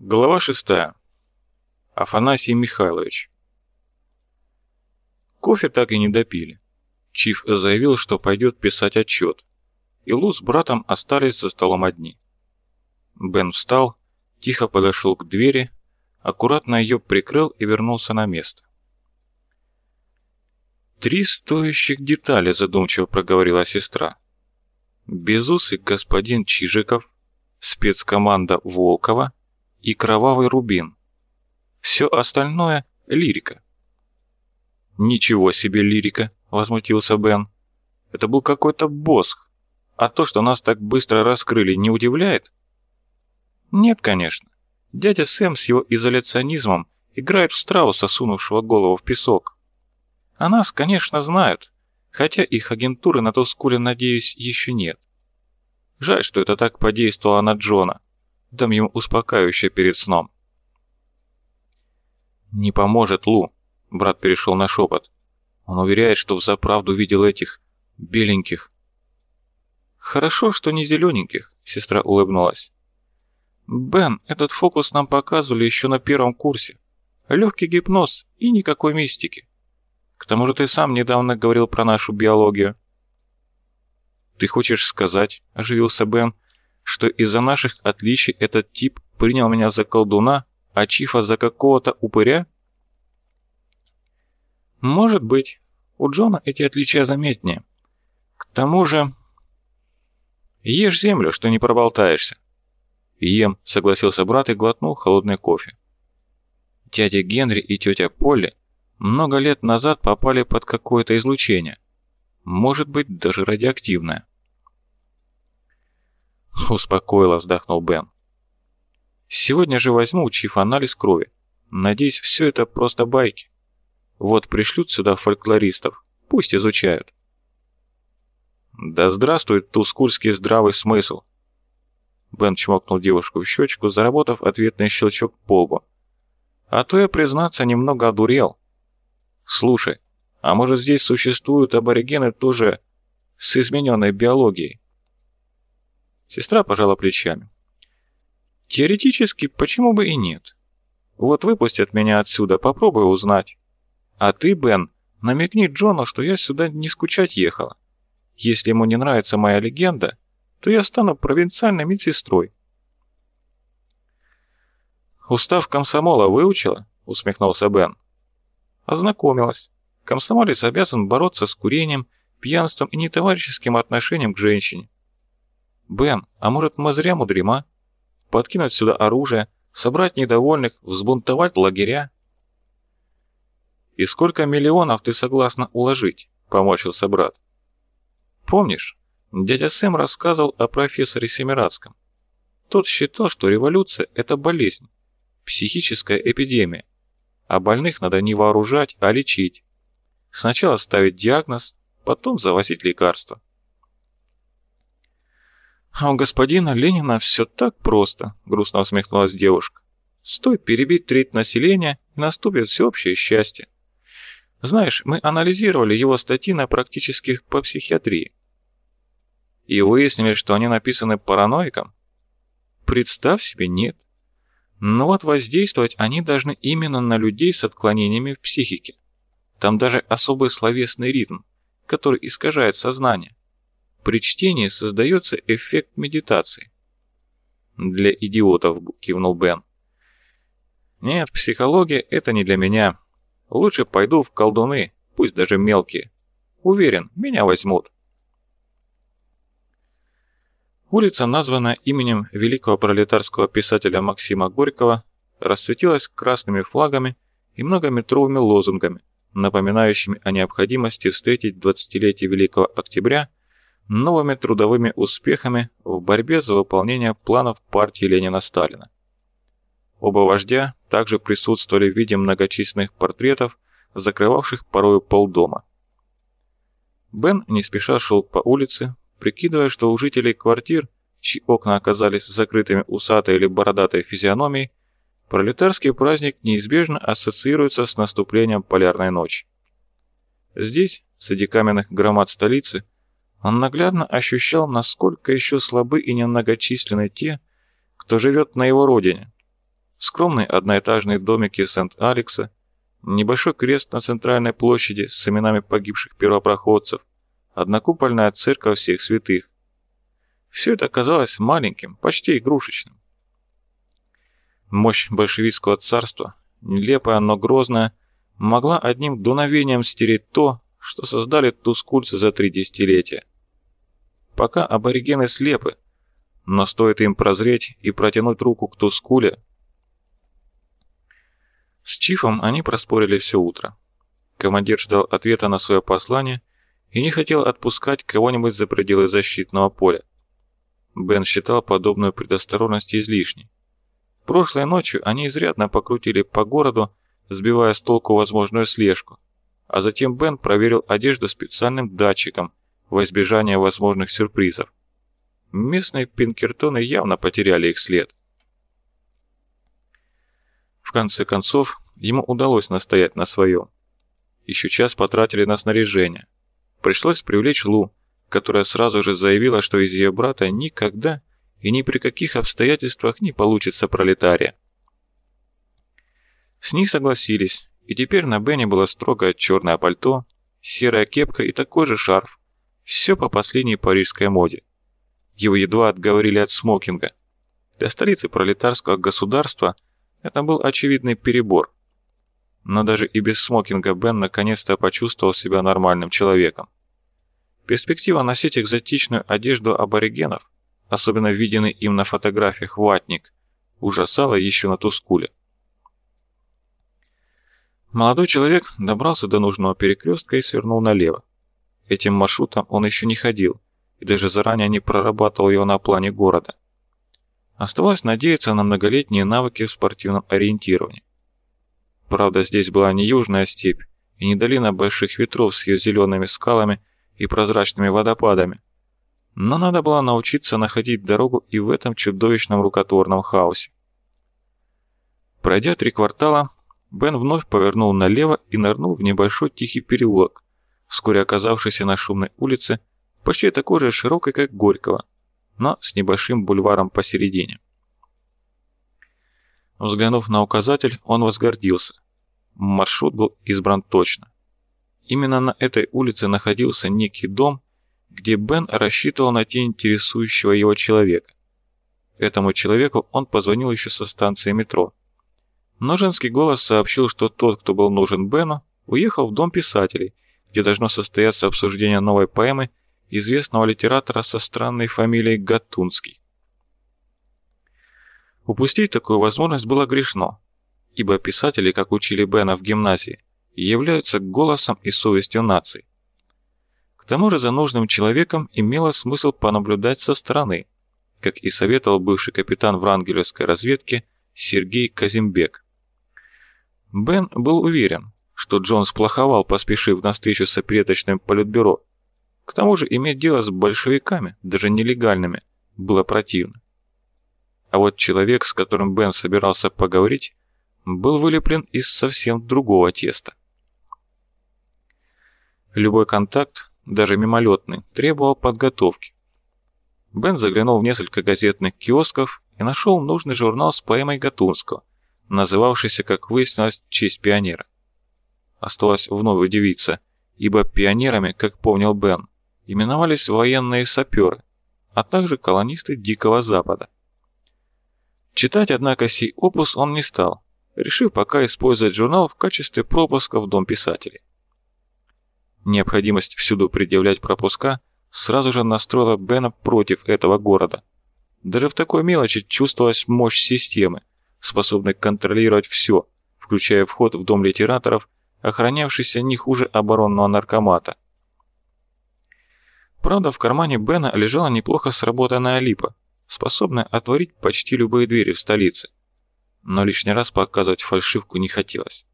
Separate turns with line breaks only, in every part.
Глава шестая. Афанасий Михайлович. Кофе так и не допили. Чиф заявил, что пойдет писать отчет, и Лу с братом остались за столом одни. Бен встал, тихо подошел к двери, аккуратно ее прикрыл и вернулся на место. «Три стоящих детали», — задумчиво проговорила сестра. «Безусый господин Чижиков, спецкоманда Волкова и Кровавый Рубин. Все остальное — лирика». «Ничего себе лирика!» — возмутился Бен. «Это был какой-то босх. А то, что нас так быстро раскрыли, не удивляет?» «Нет, конечно. Дядя Сэм с его изоляционизмом играет в страуса, сунувшего голову в песок. А нас, конечно, знают, хотя их агентуры на Тускуле, надеюсь, еще нет. Жаль, что это так подействовало на Джона. Дам ему успокаивающее перед сном. «Не поможет, Лу», — брат перешел на шепот. «Он уверяет, что взаправду видел этих беленьких». «Хорошо, что не зелененьких», — сестра улыбнулась. «Бен, этот фокус нам показывали еще на первом курсе. Легкий гипноз и никакой мистики. К тому же ты сам недавно говорил про нашу биологию». «Ты хочешь сказать, — оживился Бен, — что из-за наших отличий этот тип принял меня за колдуна, а Чифа за какого-то упыря?» «Может быть. У Джона эти отличия заметнее. К тому же...» «Ешь землю, что не проболтаешься». «Ем», — согласился брат и глотнул холодный кофе. Дядя Генри и тетя Полли много лет назад попали под какое-то излучение. Может быть, даже радиоактивное. Успокоило, вздохнул Бен. Сегодня же возьму чиф анализ крови. Надеюсь, все это просто байки. Вот пришлют сюда фольклористов, пусть изучают. Да здравствует тускульский здравый смысл. Бен чмокнул девушку в щечку, заработав ответный щелчок по лбу. А то я, признаться, немного одурел. Слушай, а может здесь существуют аборигены тоже с измененной биологией? Сестра пожала плечами. Теоретически, почему бы и нет? Вот выпустят меня отсюда, попробуй узнать. А ты, Бен, намекни Джону, что я сюда не скучать ехала. Если ему не нравится моя легенда, то я стану провинциальной медсестрой. «Устав комсомола выучила?» — усмехнулся Бен. Ознакомилась. Комсомолец обязан бороться с курением, пьянством и нетоварищеским отношением к женщине. Бен, а может мы зря мудрим, а? Подкинуть сюда оружие, собрать недовольных, взбунтовать лагеря? «И сколько миллионов ты согласна уложить?» — поморщился брат. «Помнишь, дядя Сэм рассказывал о профессоре Семирадском. Тот считал, что революция — это болезнь, психическая эпидемия, а больных надо не вооружать, а лечить. Сначала ставить диагноз, потом завозить лекарства. «А у господина Ленина все так просто», — грустно усмехнулась девушка. «Стой перебить треть населения, и наступит всеобщее счастье. Знаешь, мы анализировали его статьи на практических по психиатрии. И выяснили, что они написаны параноиком? Представь себе, нет. Но вот воздействовать они должны именно на людей с отклонениями в психике. Там даже особый словесный ритм, который искажает сознание. При чтении создается эффект медитации. «Для идиотов», — кивнул Бен. «Нет, психология — это не для меня. Лучше пойду в колдуны, пусть даже мелкие. Уверен, меня возьмут». Улица, названная именем великого пролетарского писателя Максима Горького, расцветилась красными флагами и многометровыми лозунгами, напоминающими о необходимости встретить 20-летие Великого Октября новыми трудовыми успехами в борьбе за выполнение планов партии Ленина-Сталина. Оба вождя также присутствовали в виде многочисленных портретов, закрывавших порою полдома. Бен не спеша шел по улице, прикидывая, что у жителей квартир, чьи окна оказались закрытыми усатой или бородатой физиономией, пролетарский праздник неизбежно ассоциируется с наступлением полярной ночи. Здесь, среди каменных громад столицы, он наглядно ощущал, насколько еще слабы и немногочисленны те, кто живет на его родине. скромные одноэтажные домики Сент-Алекса, небольшой крест на центральной площади с именами погибших первопроходцев, однокупольная церковь всех святых. Все это казалось маленьким, почти игрушечным. Мощь большевистского царства, нелепая, но грозная, могла одним дуновением стереть то, что создали тускульцы за три десятилетия. Пока аборигены слепы, но стоит им прозреть и протянуть руку к Тускуле. С Чифом они проспорили все утро. Командир ждал ответа на свое послание и не хотел отпускать кого-нибудь за пределы защитного поля. Бен считал подобную предосторожность излишней. Прошлой ночью они изрядно покрутили по городу, сбивая с толку возможную слежку, а затем Бен проверил одежду специальным датчиком во избежание возможных сюрпризов. Местные пинкертоны явно потеряли их след. В конце концов, ему удалось настоять на своем. Еще час потратили на снаряжение. Пришлось привлечь Лу, которая сразу же заявила, что из ее брата никогда и ни при каких обстоятельствах не получится пролетария. С ней согласились, и теперь на Бене было строгое черное пальто, серая кепка и такой же шарф. Все по последней парижской моде. Его едва отговорили от смокинга. Для столицы пролетарского государства это был очевидный перебор. Но даже и без смокинга Бен наконец-то почувствовал себя нормальным человеком. Перспектива носить экзотичную одежду аборигенов, особенно виденный им на фотографиях ватник, ужасала еще на Тускуле. Молодой человек добрался до нужного перекрестка и свернул налево. Этим маршрутом он еще не ходил, и даже заранее не прорабатывал его на плане города. Оставалось надеяться на многолетние навыки в спортивном ориентировании. Правда, здесь была не южная степь и не долина больших ветров с ее зелеными скалами и прозрачными водопадами, но надо было научиться находить дорогу и в этом чудовищном рукотворном хаосе. Пройдя три квартала, Бен вновь повернул налево и нырнул в небольшой тихий переулок, вскоре оказавшийся на шумной улице, почти такой же широкой, как Горького, но с небольшим бульваром посередине. Взглянув на указатель, он возгордился. Маршрут был избран точно. Именно на этой улице находился некий дом, где Бен рассчитывал найти интересующего его человека. Этому человеку он позвонил еще со станции метро. Но женский голос сообщил, что тот, кто был нужен Бену, уехал в дом писателей, где должно состояться обсуждение новой поэмы известного литератора со странной фамилией Гатунский. Упустить такую возможность было грешно, ибо писатели, как учили Бена в гимназии, являются голосом и совестью наций. К тому же за нужным человеком имело смысл понаблюдать со стороны, как и советовал бывший капитан врангелевской разведки Сергей Казимбек. Бен был уверен, что Джон сплоховал, поспешив на встречу с опереточным политбюро, к тому же иметь дело с большевиками, даже нелегальными, было противно. А вот человек, с которым Бен собирался поговорить, был вылеплен из совсем другого теста. Любой контакт, даже мимолетный, требовал подготовки. Бен заглянул в несколько газетных киосков и нашел нужный журнал с поэмой Гатунского, называвшийся, как выяснилось, «Честь пионера». Осталось вновь удивиться, ибо пионерами, как помнил Бен, именовались военные саперы, а также колонисты Дикого Запада. Читать, однако, сей опус он не стал, решив пока использовать журнал в качестве пропуска в Дом писателей. Необходимость всюду предъявлять пропуска сразу же настроила Бена против этого города. Даже в такой мелочи чувствовалась мощь системы, способной контролировать все, включая вход в Дом литераторов, охранявшийся не хуже оборонного наркомата – Правда, в кармане Бена лежала неплохо сработанная липа, способная отворить почти любые двери в столице. Но лишний раз показывать фальшивку не хотелось.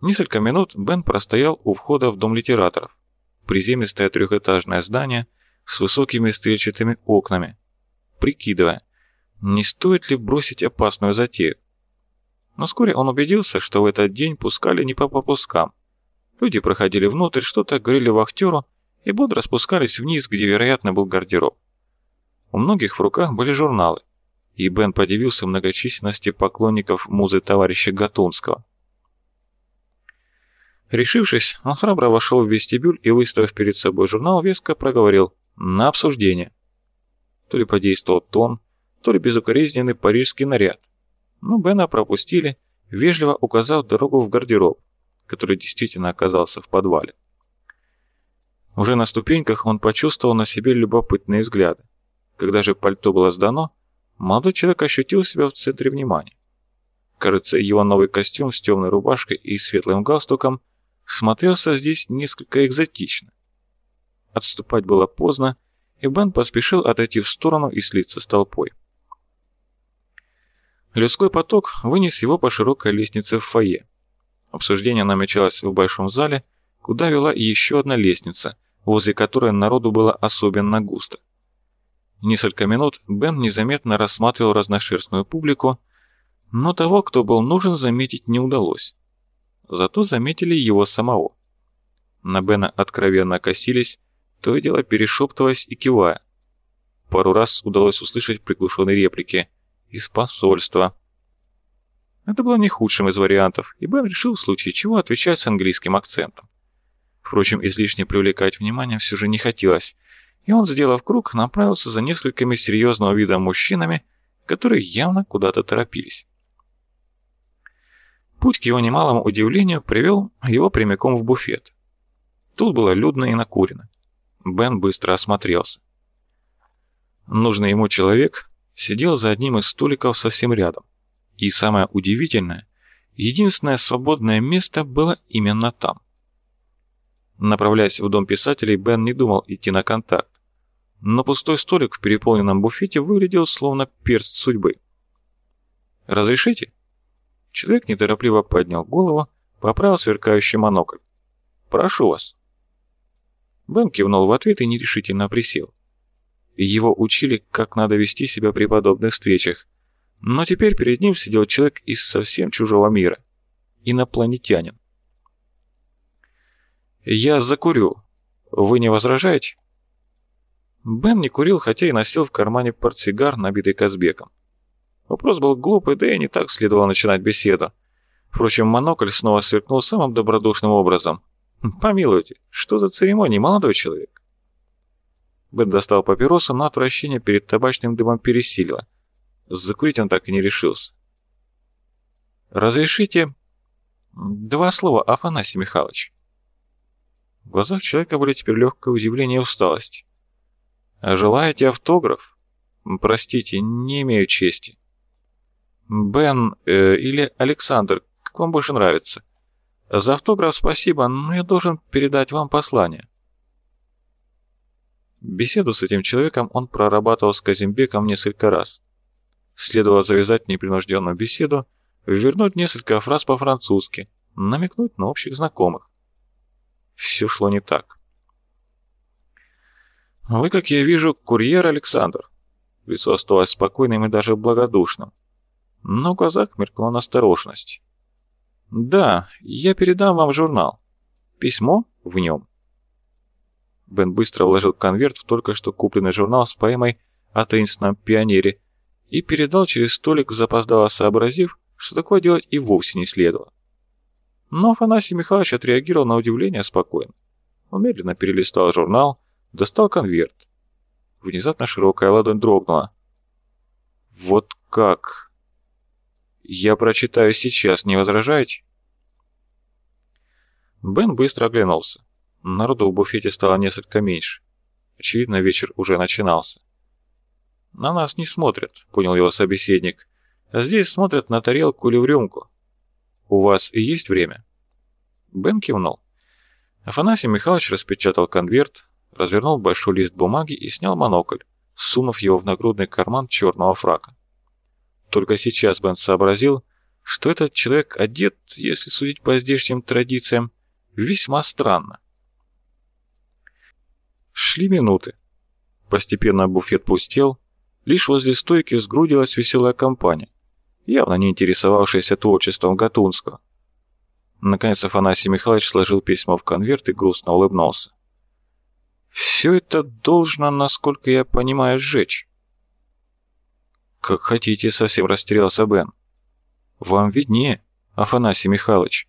Несколько минут Бен простоял у входа в дом литераторов. Приземистое трехэтажное здание с высокими стрельчатыми окнами, прикидывая, не стоит ли бросить опасную затею. Но вскоре он убедился, что в этот день пускали не по попускам. Люди проходили внутрь, что-то говорили вахтеру, и бодро спускались вниз, где, вероятно, был гардероб. У многих в руках были журналы, и Бен подивился многочисленности поклонников музы товарища Гатунского. Решившись, он храбро вошел в вестибюль и, выставив перед собой журнал, веско проговорил «на обсуждение». То ли подействовал тон, то ли безукоризненный парижский наряд. Но Бена пропустили, вежливо указав дорогу в гардероб, который действительно оказался в подвале. Уже на ступеньках он почувствовал на себе любопытные взгляды. Когда же пальто было сдано, молодой человек ощутил себя в центре внимания. Кажется, его новый костюм с темной рубашкой и светлым галстуком смотрелся здесь несколько экзотично. Отступать было поздно, и Бен поспешил отойти в сторону и слиться с толпой. Людской поток вынес его по широкой лестнице в фойе. Обсуждение намечалось в большом зале, куда вела еще одна лестница, возле которой народу было особенно густо. Несколько минут Бен незаметно рассматривал разношерстную публику, но того, кто был нужен, заметить не удалось. Зато заметили его самого. На Бена откровенно косились, то и дело перешептываясь и кивая. Пару раз удалось услышать приглушенные реплики «из посольства». Это было не худшим из вариантов, и Бен решил в случае чего отвечать с английским акцентом. Впрочем, излишне привлекать внимание все же не хотелось, и он, сделав круг, направился за несколькими серьезного вида мужчинами, которые явно куда-то торопились. Путь к его немалому удивлению привел его прямиком в буфет. Тут было людно и накурено. Бен быстро осмотрелся. Нужный ему человек сидел за одним из столиков совсем рядом. И самое удивительное, единственное свободное место было именно там. Направляясь в дом писателей, Бен не думал идти на контакт. Но пустой столик в переполненном буфете выглядел словно перст судьбы. «Разрешите?» Человек неторопливо поднял голову, поправил сверкающий монокль. «Прошу вас». Бен кивнул в ответ и нерешительно присел. Его учили, как надо вести себя при подобных встречах. Но теперь перед ним сидел человек из совсем чужого мира. Инопланетянин. «Я закурю. Вы не возражаете?» Бен не курил, хотя и носил в кармане портсигар, набитый Казбеком. Вопрос был глупый, да и не так следовало начинать беседу. Впрочем, монокль снова сверкнул самым добродушным образом. «Помилуйте, что за церемония, молодой человек?» Бен достал папиросу, но отвращение перед табачным дымом пересилило. Закурить он так и не решился. «Разрешите...» «Два слова, Афанасий Михайлович». В глазах человека были теперь легкое удивление и усталость. «Желаете автограф?» «Простите, не имею чести». «Бен э, или Александр, как вам больше нравится?» «За автограф спасибо, но я должен передать вам послание». Беседу с этим человеком он прорабатывал с Казимбеком несколько раз. Следовало завязать непринужденную беседу, вернуть несколько фраз по-французски, намекнуть на общих знакомых все шло не так. «Вы, как я вижу, курьер Александр». Лицо осталось спокойным и даже благодушным. Но в глазах мелькнула настороженность. «Да, я передам вам журнал. Письмо в нем». Бен быстро вложил конверт в только что купленный журнал с поэмой о таинственном пионере и передал через столик, запоздало сообразив, что такое делать и вовсе не следовало. Но Афанасий Михайлович отреагировал на удивление спокойно. Он медленно перелистал журнал, достал конверт. Внезапно широкая ладонь дрогнула. «Вот как?» «Я прочитаю сейчас, не возражаете?» Бен быстро оглянулся. Народу в буфете стало несколько меньше. Очевидно, вечер уже начинался. «На нас не смотрят», — понял его собеседник. «А здесь смотрят на тарелку или в рюмку. «У вас и есть время?» Бен кивнул. Афанасий Михайлович распечатал конверт, развернул большой лист бумаги и снял монокль, сунув его в нагрудный карман черного фрака. Только сейчас Бен сообразил, что этот человек одет, если судить по здешним традициям, весьма странно. Шли минуты. Постепенно буфет пустел, лишь возле стойки сгрудилась веселая компания явно не интересовавшийся творчеством Гатунского. Наконец Афанасий Михайлович сложил письмо в конверт и грустно улыбнулся. «Все это должно, насколько я понимаю, сжечь». «Как хотите», — совсем растерялся Бен. «Вам виднее, Афанасий Михайлович».